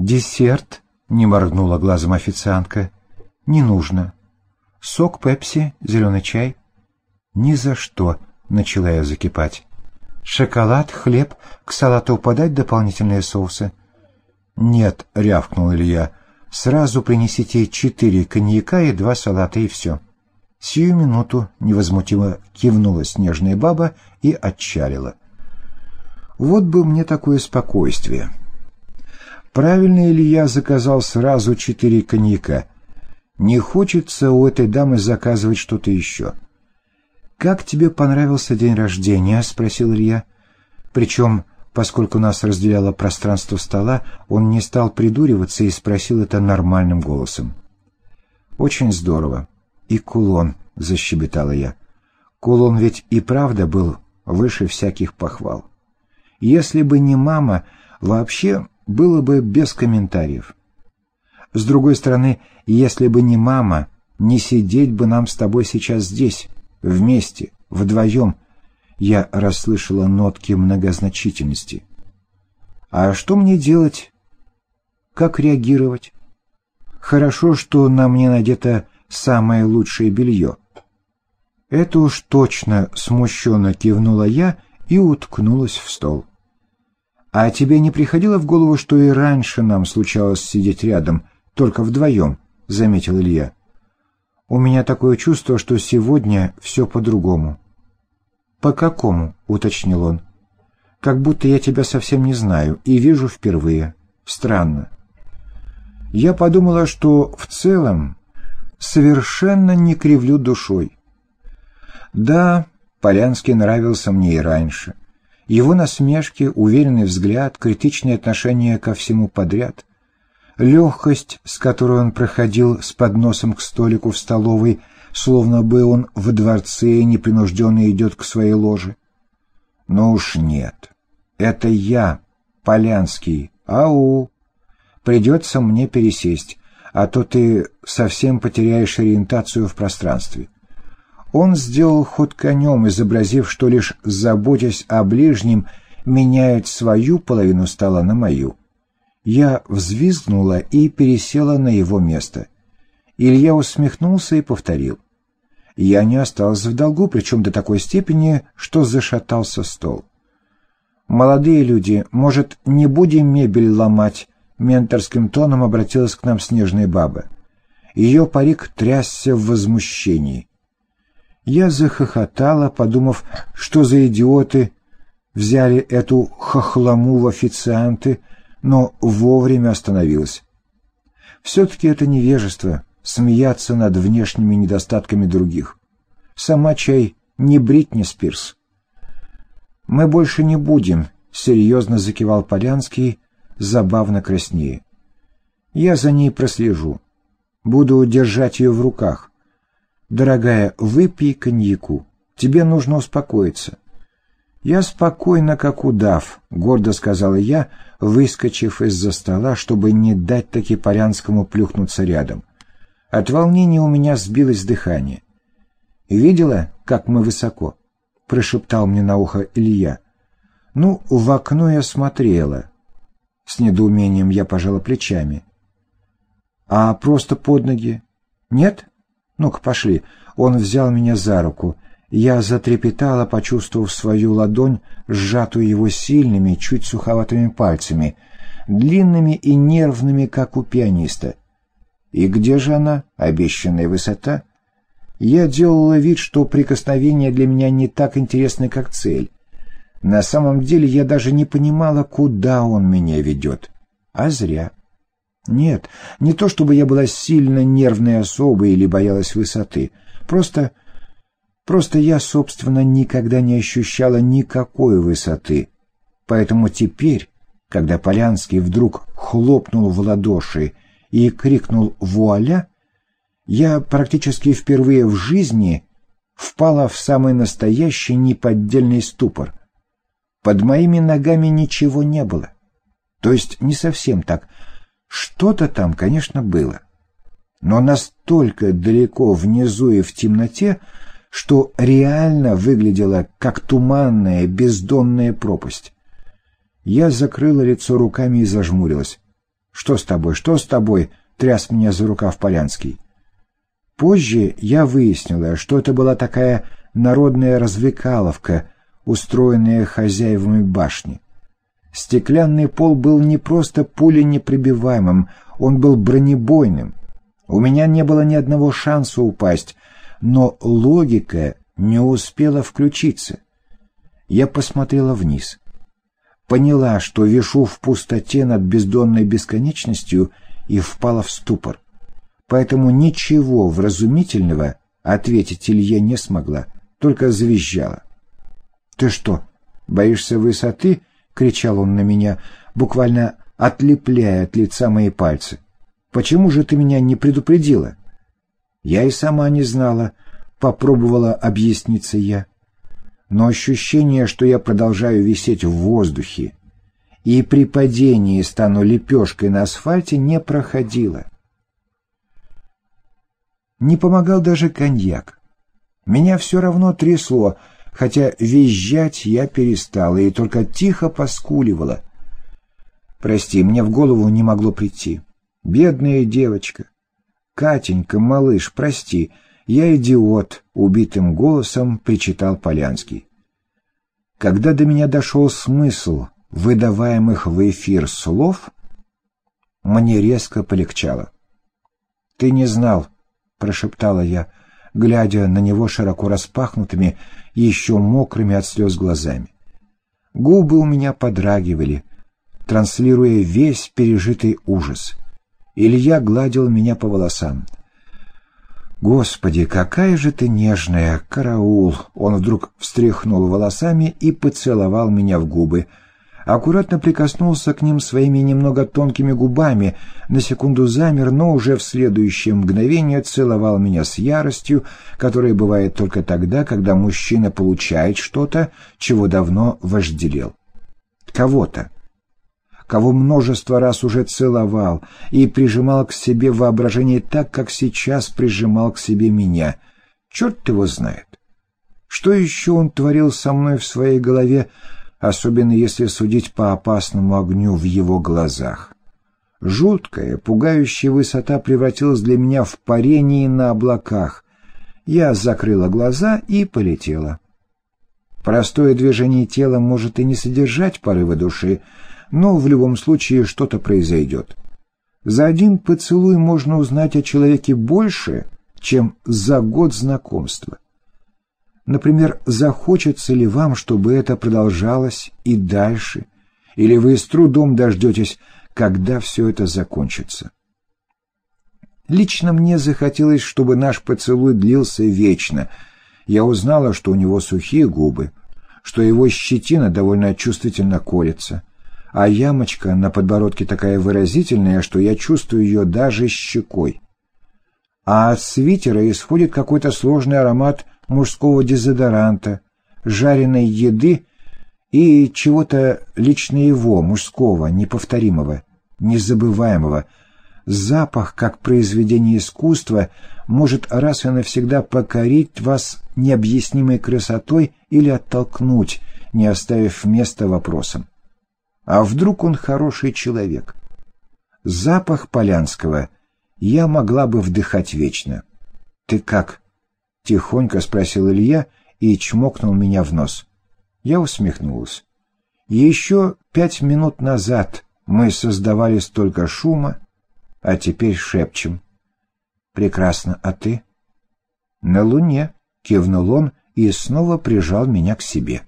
«Десерт?» — не моргнула глазом официантка. «Не нужно. Сок, пепси, зеленый чай?» «Ни за что!» — начала я закипать. «Шоколад, хлеб, к салату подать дополнительные соусы?» «Нет», — рявкнул Илья, — «сразу принесите четыре коньяка и два салата, и все». Сию минуту невозмутимо кивнула снежная баба и отчалила. Вот бы мне такое спокойствие. Правильно Илья заказал сразу четыре коньяка. Не хочется у этой дамы заказывать что-то еще. «Как тебе понравился день рождения?» — спросил Илья. Причем, поскольку нас разделяло пространство стола, он не стал придуриваться и спросил это нормальным голосом. «Очень здорово. И кулон», — защебетала я. «Кулон ведь и правда был выше всяких похвал. Если бы не мама, вообще было бы без комментариев. С другой стороны, если бы не мама, не сидеть бы нам с тобой сейчас здесь, вместе, вдвоем. Я расслышала нотки многозначительности. А что мне делать? Как реагировать? Хорошо, что на мне надето самое лучшее белье. Это уж точно смущенно кивнула я и уткнулась в стол. А тебе не приходило в голову, что и раньше нам случалось сидеть рядом, только вдвоем, — заметил Илья. У меня такое чувство, что сегодня все по-другому. «По какому?» — уточнил он. «Как будто я тебя совсем не знаю и вижу впервые. Странно». Я подумала, что в целом совершенно не кривлю душой. Да, Полянский нравился мне и раньше. Его насмешки, уверенный взгляд, критичное отношение ко всему подряд. Легкость, с которой он проходил с подносом к столику в столовой, словно бы он в дворце и непринужденно идет к своей ложе. Но уж нет. Это я, Полянский. Ау! Придется мне пересесть, а то ты совсем потеряешь ориентацию в пространстве. Он сделал ход конем, изобразив, что лишь заботясь о ближнем, меняет свою половину стола на мою. Я взвизгнула и пересела на его место. Илья усмехнулся и повторил. Я не остался в долгу, причем до такой степени, что зашатался стол. «Молодые люди, может, не будем мебель ломать?» Менторским тоном обратилась к нам снежная баба. Ее парик трясся в возмущении. Я захохотала, подумав, что за идиоты взяли эту хохлому в официанты, но вовремя остановилась. Все-таки это невежество — смеяться над внешними недостатками других. Сама чай не Бритни Спирс. «Мы больше не будем», — серьезно закивал Полянский, забавно краснее. «Я за ней прослежу. Буду держать ее в руках. «Дорогая, выпей коньяку. Тебе нужно успокоиться». «Я спокойно, как удав», — гордо сказала я, выскочив из-за стола, чтобы не дать таки Парянскому плюхнуться рядом. От волнения у меня сбилось дыхание. «Видела, как мы высоко?» — прошептал мне на ухо Илья. «Ну, в окно я смотрела». С недоумением я пожала плечами. «А просто под ноги? Нет?» «Ну-ка, пошли». Он взял меня за руку. Я затрепетала, почувствовав свою ладонь, сжатую его сильными, чуть суховатыми пальцами, длинными и нервными, как у пианиста. И где же она, обещанная высота? Я делала вид, что прикосновение для меня не так интересно, как цель. На самом деле я даже не понимала, куда он меня ведет. А зря. Нет, не то чтобы я была сильно нервной особой или боялась высоты. Просто... Просто я, собственно, никогда не ощущала никакой высоты. Поэтому теперь, когда Полянский вдруг хлопнул в ладоши и крикнул «Вуаля!», я практически впервые в жизни впала в самый настоящий неподдельный ступор. Под моими ногами ничего не было. То есть не совсем так — что-то там, конечно, было. Но настолько далеко внизу и в темноте, что реально выглядело как туманная бездонная пропасть. Я закрыла лицо руками и зажмурилась. «Что с тобой? Что с тобой?» — тряс меня за рукав Полянский. Позже я выяснила, что это была такая народная развлекаловка, устроенная хозяевами башни. Стеклянный пол был не просто пуленепробиваемым, он был бронебойным. У меня не было ни одного шанса упасть, но логика не успела включиться. Я посмотрела вниз. Поняла, что вишу в пустоте над бездонной бесконечностью и впала в ступор. Поэтому ничего вразумительного ответить Илье не смогла, только завизжала. «Ты что, боишься высоты?» — кричал он на меня, буквально отлепляя от лица мои пальцы. «Почему же ты меня не предупредила?» «Я и сама не знала», — попробовала объясниться я. Но ощущение, что я продолжаю висеть в воздухе и при падении стану лепешкой на асфальте, не проходило. Не помогал даже коньяк. Меня все равно трясло, хотя визжать я перестала и только тихо поскуливала. Прости, мне в голову не могло прийти. Бедная девочка. Катенька, малыш, прости, я идиот, убитым голосом причитал Полянский. Когда до меня дошел смысл выдаваемых в эфир слов, мне резко полегчало. «Ты не знал», — прошептала я, — глядя на него широко распахнутыми, еще мокрыми от слез глазами. Губы у меня подрагивали, транслируя весь пережитый ужас. Илья гладил меня по волосам. «Господи, какая же ты нежная! Караул!» Он вдруг встряхнул волосами и поцеловал меня в губы — аккуратно прикоснулся к ним своими немного тонкими губами, на секунду замер, но уже в следующее мгновение целовал меня с яростью, которая бывает только тогда, когда мужчина получает что-то, чего давно вожделел. Кого-то кого множество раз уже целовал и прижимал к себе воображение так, как сейчас прижимал к себе меня. Черт его знает. Что еще он творил со мной в своей голове, особенно если судить по опасному огню в его глазах. Жуткая, пугающая высота превратилась для меня в парение на облаках. Я закрыла глаза и полетела. Простое движение тела может и не содержать порыва души, но в любом случае что-то произойдет. За один поцелуй можно узнать о человеке больше, чем за год знакомства. Например, захочется ли вам, чтобы это продолжалось и дальше, или вы с трудом дождетесь, когда все это закончится. Лично мне захотелось, чтобы наш поцелуй длился вечно. Я узнала, что у него сухие губы, что его щетина довольно чувствительно колется, а ямочка на подбородке такая выразительная, что я чувствую ее даже щекой. А от свитера исходит какой-то сложный аромат мужского дезодоранта, жареной еды и чего-то лично его, мужского, неповторимого, незабываемого. Запах, как произведение искусства, может раз и навсегда покорить вас необъяснимой красотой или оттолкнуть, не оставив места вопросам. А вдруг он хороший человек? Запах Полянского я могла бы вдыхать вечно. «Ты как?» — тихонько спросил Илья и чмокнул меня в нос. Я усмехнулась. Еще пять минут назад мы создавали столько шума, а теперь шепчем. «Прекрасно, а ты?» «На луне», — кивнул он и снова прижал меня к себе.